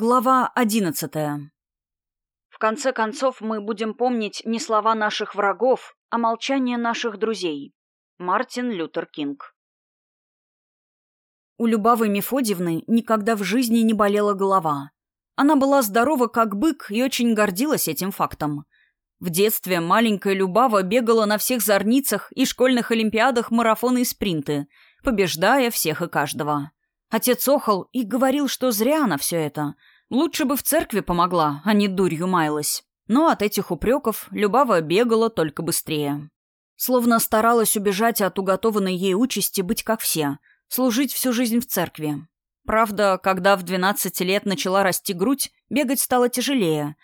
Глава одиннадцатая. В конце концов, мы будем помнить не слова наших врагов, а молчание наших друзей. Мартин Лютер Кинг. У Любавы Мефодьевны никогда в жизни не болела голова. Она была здорова, как бык, и очень гордилась этим фактом. В детстве маленькая Любава бегала на всех зорницах и школьных олимпиадах марафоны и спринты, побеждая всех и каждого. Отец охал и говорил, что зря она все это. Лучше бы в церкви помогла, а не дурью маялась. Но от этих упреков Любава бегала только быстрее. Словно старалась убежать от уготованной ей участи быть как все, служить всю жизнь в церкви. Правда, когда в 12 лет начала расти грудь, бегать стало тяжелее.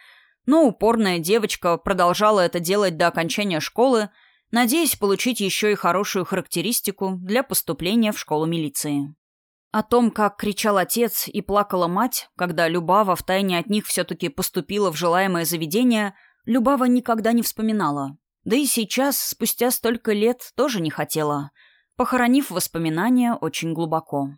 Но упорная девочка продолжала это делать до окончания школы, надеясь получить еще и хорошую характеристику для поступления в школу милиции. О том, как кричал отец и плакала мать, когда Любава втайне от них все-таки поступила в желаемое заведение, Любава никогда не вспоминала. Да и сейчас, спустя столько лет, тоже не хотела, похоронив воспоминания очень глубоко.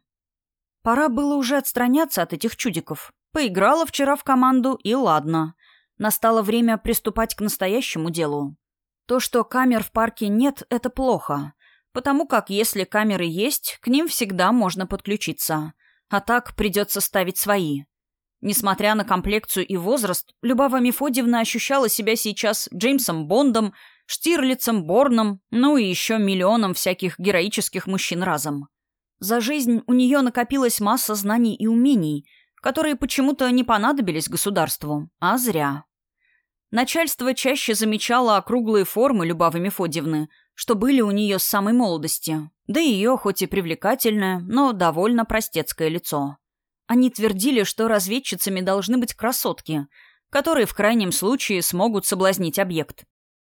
Пора было уже отстраняться от этих чудиков. Поиграла вчера в команду, и ладно. Настало время приступать к настоящему делу. То, что камер в парке нет, это плохо потому как если камеры есть, к ним всегда можно подключиться. А так придется ставить свои. Несмотря на комплекцию и возраст, Любава Мефодьевна ощущала себя сейчас Джеймсом Бондом, Штирлицем, Борном, ну и еще миллионом всяких героических мужчин разом. За жизнь у нее накопилась масса знаний и умений, которые почему-то не понадобились государству, а зря. Начальство чаще замечало округлые формы Любавы Мефодьевны – что были у нее с самой молодости, да и ее, хоть и привлекательное, но довольно простецкое лицо. Они твердили, что разведчицами должны быть красотки, которые в крайнем случае смогут соблазнить объект.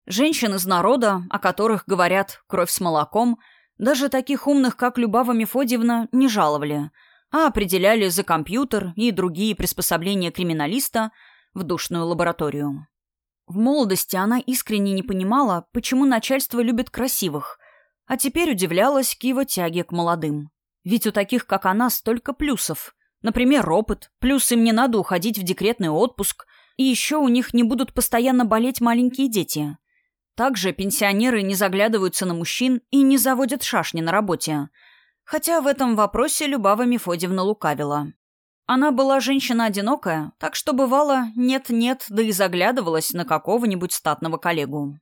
Женщин из народа, о которых говорят «кровь с молоком», даже таких умных, как Любава Мефодьевна, не жаловали, а определяли за компьютер и другие приспособления криминалиста в душную лабораторию. В молодости она искренне не понимала, почему начальство любит красивых, а теперь удивлялась к его тяге к молодым. Ведь у таких, как она, столько плюсов. Например, опыт, плюс им не надо уходить в декретный отпуск, и еще у них не будут постоянно болеть маленькие дети. Также пенсионеры не заглядываются на мужчин и не заводят шашни на работе. Хотя в этом вопросе Любава Мефодьевна лукавила. Она была женщина одинокая, так что бывало нет-нет, да и заглядывалась на какого-нибудь статного коллегу.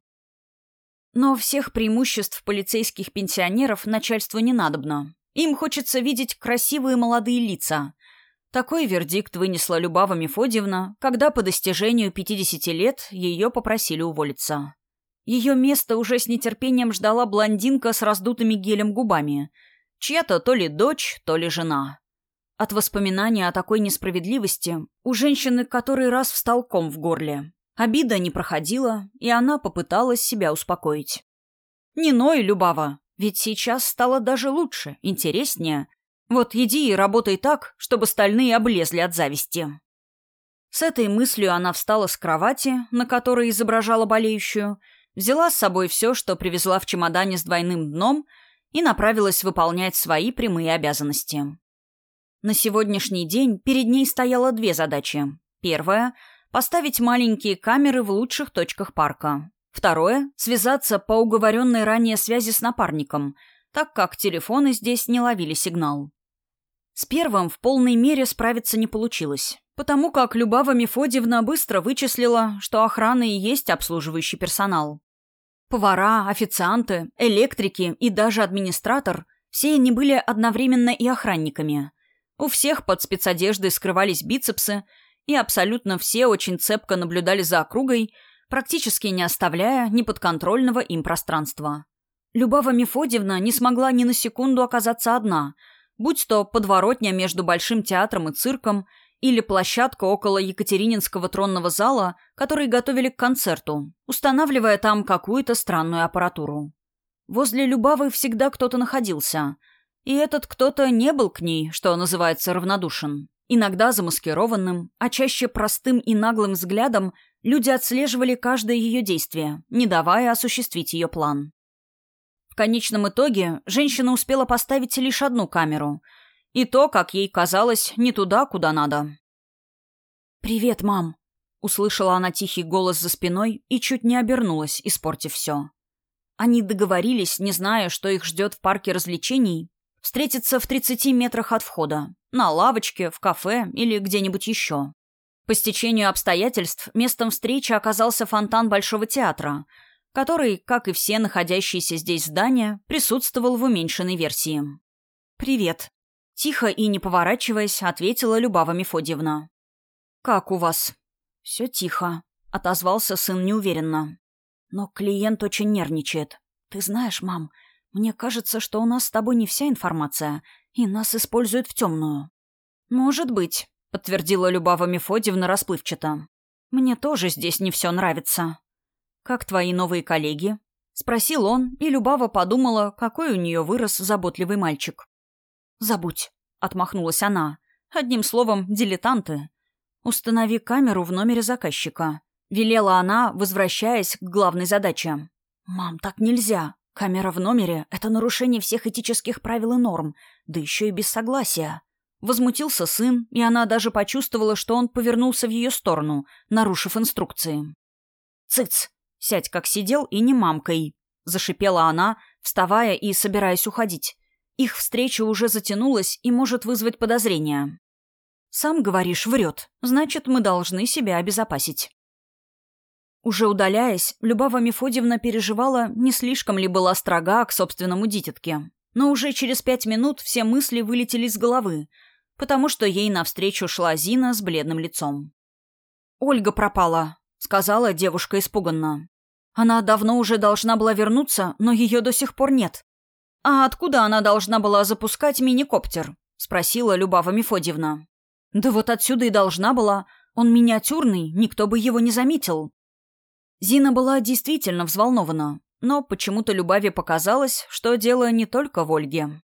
Но всех преимуществ полицейских пенсионеров начальству не надобно. Им хочется видеть красивые молодые лица. Такой вердикт вынесла Любава Мефодьевна, когда по достижению 50 лет ее попросили уволиться. Ее место уже с нетерпением ждала блондинка с раздутыми гелем губами, чья-то то ли дочь, то ли жена. От воспоминания о такой несправедливости у женщины который раз встал ком в горле. Обида не проходила, и она попыталась себя успокоить. «Не ной, Любава, ведь сейчас стало даже лучше, интереснее. Вот иди и работай так, чтобы стальные облезли от зависти». С этой мыслью она встала с кровати, на которой изображала болеющую, взяла с собой все, что привезла в чемодане с двойным дном, и направилась выполнять свои прямые обязанности. На сегодняшний день перед ней стояло две задачи. Первая – поставить маленькие камеры в лучших точках парка. Второе – связаться по уговоренной ранее связи с напарником, так как телефоны здесь не ловили сигнал. С первым в полной мере справиться не получилось, потому как Любава Мефодьевна быстро вычислила, что охрана и есть обслуживающий персонал. Повара, официанты, электрики и даже администратор – все они были одновременно и охранниками – у всех под спецодеждой скрывались бицепсы, и абсолютно все очень цепко наблюдали за округой, практически не оставляя неподконтрольного им пространства. Любава Мефодьевна не смогла ни на секунду оказаться одна, будь то подворотня между Большим театром и цирком или площадка около Екатерининского тронного зала, который готовили к концерту, устанавливая там какую-то странную аппаратуру. Возле Любавы всегда кто-то находился — и этот кто-то не был к ней, что называется, равнодушен. Иногда замаскированным, а чаще простым и наглым взглядом люди отслеживали каждое ее действие, не давая осуществить ее план. В конечном итоге женщина успела поставить лишь одну камеру. И то, как ей казалось, не туда, куда надо. «Привет, мам!» Услышала она тихий голос за спиной и чуть не обернулась, испортив все. Они договорились, не зная, что их ждет в парке развлечений, встретиться в 30 метрах от входа, на лавочке, в кафе или где-нибудь еще. По стечению обстоятельств местом встречи оказался фонтан Большого театра, который, как и все находящиеся здесь здания, присутствовал в уменьшенной версии. «Привет», — тихо и не поворачиваясь, ответила Любава Мефодьевна. «Как у вас?» «Все тихо», — отозвался сын неуверенно. «Но клиент очень нервничает. Ты знаешь, мам, мне кажется, что у нас с тобой не вся информация, и нас используют в темную». «Может быть», — подтвердила Любава Мефодьевна расплывчато. «Мне тоже здесь не все нравится». «Как твои новые коллеги?» — спросил он, и Любава подумала, какой у нее вырос заботливый мальчик. «Забудь», — отмахнулась она. «Одним словом, дилетанты. «Установи камеру в номере заказчика», — велела она, возвращаясь к главной задаче. «Мам, так нельзя. Камера в номере — это нарушение всех этических правил и норм, да еще и без согласия». Возмутился сын, и она даже почувствовала, что он повернулся в ее сторону, нарушив инструкции. «Цыц! Сядь, как сидел, и не мамкой!» — зашипела она, вставая и собираясь уходить. Их встреча уже затянулась и может вызвать подозрения. «Сам, говоришь, врет. Значит, мы должны себя обезопасить». Уже удаляясь, Любава Мефодьевна переживала, не слишком ли была строга к собственному дитятке. Но уже через пять минут все мысли вылетели из головы, потому что ей навстречу шла Зина с бледным лицом. «Ольга пропала», — сказала девушка испуганно. «Она давно уже должна была вернуться, но ее до сих пор нет». «А откуда она должна была запускать мини-коптер?» — спросила Любава Мефодьевна. Да вот отсюда и должна была. Он миниатюрный, никто бы его не заметил. Зина была действительно взволнована, но почему-то Любави показалось, что дело не только в Ольге.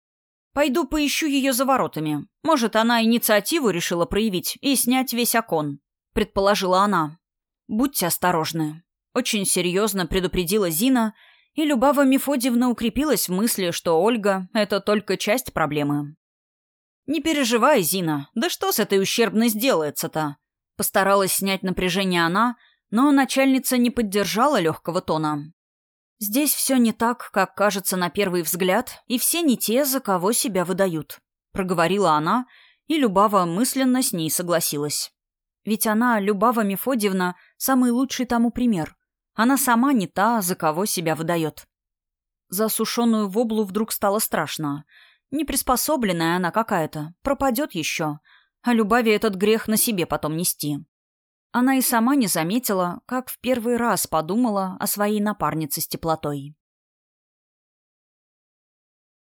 «Пойду поищу ее за воротами. Может, она инициативу решила проявить и снять весь окон», — предположила она. «Будьте осторожны». Очень серьезно предупредила Зина, и Любава Мефодьевна укрепилась в мысли, что Ольга — это только часть проблемы. «Не переживай, Зина, да что с этой ущербной сделается-то?» Постаралась снять напряжение она, но начальница не поддержала легкого тона. «Здесь все не так, как кажется на первый взгляд, и все не те, за кого себя выдают», — проговорила она, и Любава мысленно с ней согласилась. Ведь она, Любава Мефодьевна, самый лучший тому пример. Она сама не та, за кого себя выдает. За сушеную воблу вдруг стало страшно — Неприспособленная она какая-то, пропадет еще. А Любави этот грех на себе потом нести. Она и сама не заметила, как в первый раз подумала о своей напарнице с теплотой.